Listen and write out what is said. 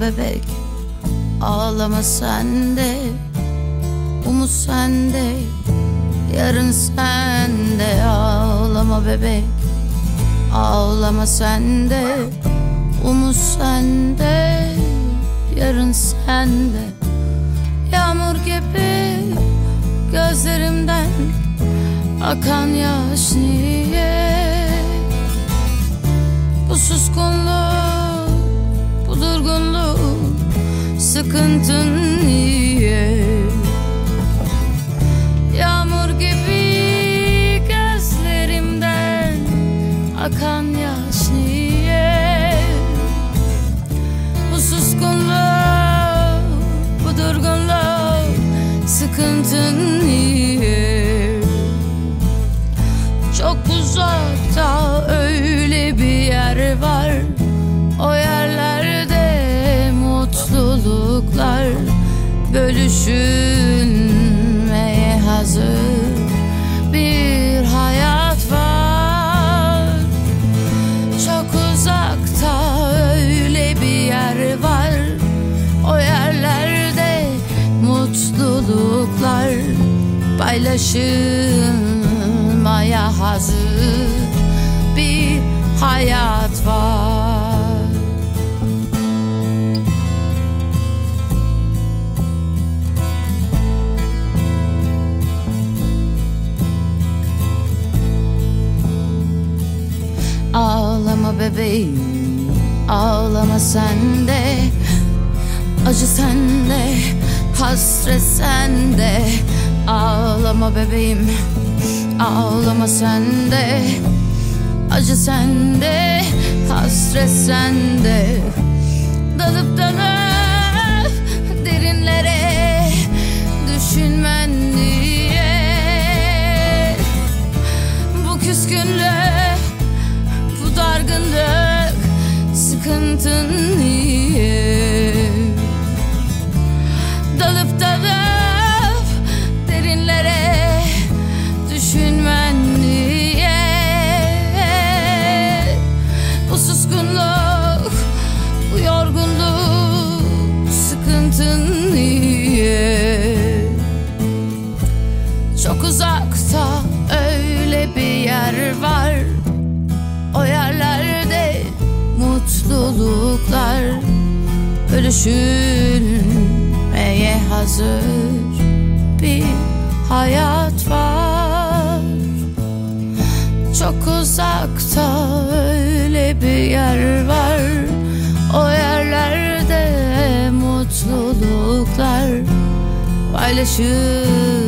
bebek Ağlama sen de Umut sende Yarın sende. Ağlama bebek Ağlama sen de Umut sende Yarın sende. Yağmur gibi Gözlerimden Akan yaş niye? Bu suskunluk Sıkıntın niye? Yağmur gibi gözlerimden Akan yaş niye? Bu suskunluk Bu durgunluk Sıkıntın niye? Çok uzakta Bölüşülmeye hazır bir hayat var. Çok uzakta öyle bir yer var. O yerlerde mutluluklar Paylaşılmaya hazır bir hayat var bebeğim. Ağlama sen de Acı sende Hasret sende. Ağlama bebeğim Ağlama sen de Acı sende Hasret sende Sıkıntın Bölüşülmeye hazır bir hayat var. Çok uzakta öyle bir yer var. O yerlerde mutluluklar hazır